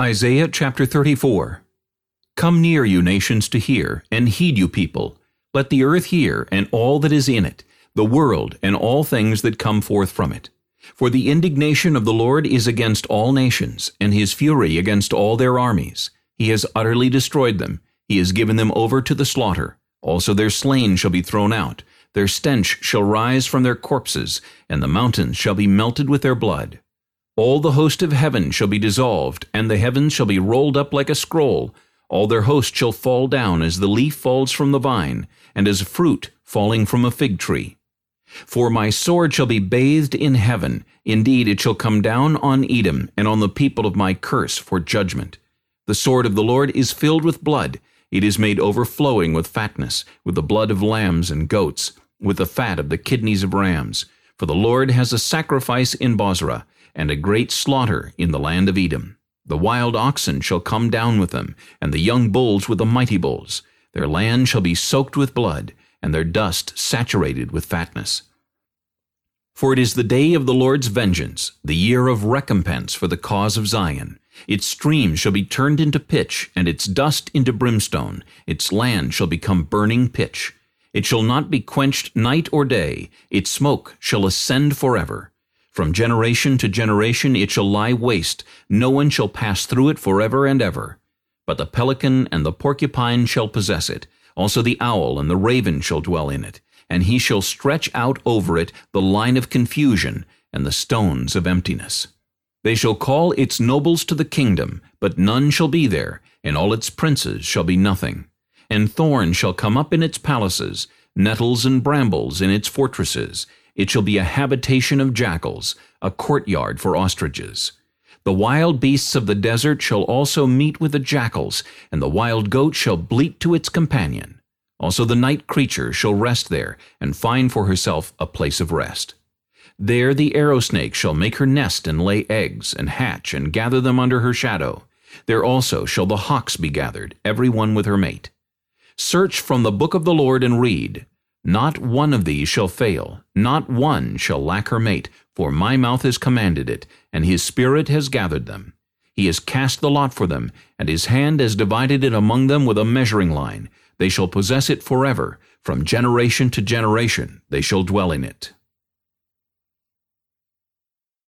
Isaiah chapter 34 Come near, you nations, to hear, and heed you people. Let the earth hear, and all that is in it, the world, and all things that come forth from it. For the indignation of the Lord is against all nations, and his fury against all their armies. He has utterly destroyed them. He has given them over to the slaughter. Also their slain shall be thrown out. Their stench shall rise from their corpses, and the mountains shall be melted with their blood. All the host of heaven shall be dissolved, and the heavens shall be rolled up like a scroll. All their host shall fall down as the leaf falls from the vine, and as fruit falling from a fig tree. For my sword shall be bathed in heaven. Indeed, it shall come down on Edom, and on the people of my curse for judgment. The sword of the Lord is filled with blood. It is made overflowing with fatness, with the blood of lambs and goats, with the fat of the kidneys of rams. For the Lord has a sacrifice in Bozrah, and a great slaughter in the land of Edom. The wild oxen shall come down with them, and the young bulls with the mighty bulls. Their land shall be soaked with blood, and their dust saturated with fatness. For it is the day of the Lord's vengeance, the year of recompense for the cause of Zion. Its streams shall be turned into pitch, and its dust into brimstone. Its land shall become burning pitch. It shall not be quenched night or day. Its smoke shall ascend forever. From generation to generation it shall lie waste, no one shall pass through it forever and ever. But the pelican and the porcupine shall possess it, also the owl and the raven shall dwell in it, and he shall stretch out over it the line of confusion and the stones of emptiness. They shall call its nobles to the kingdom, but none shall be there, and all its princes shall be nothing. And thorns shall come up in its palaces, nettles and brambles in its fortresses, it shall be a habitation of jackals, a courtyard for ostriches. The wild beasts of the desert shall also meet with the jackals, and the wild goat shall bleat to its companion. Also the night creature shall rest there, and find for herself a place of rest. There the arrow snake shall make her nest and lay eggs, and hatch, and gather them under her shadow. There also shall the hawks be gathered, every one with her mate. Search from the book of the Lord and read. Not one of these shall fail, not one shall lack her mate, for my mouth has commanded it, and his spirit has gathered them. He has cast the lot for them, and his hand has divided it among them with a measuring line. They shall possess it forever, from generation to generation they shall dwell in it.